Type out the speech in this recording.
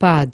pad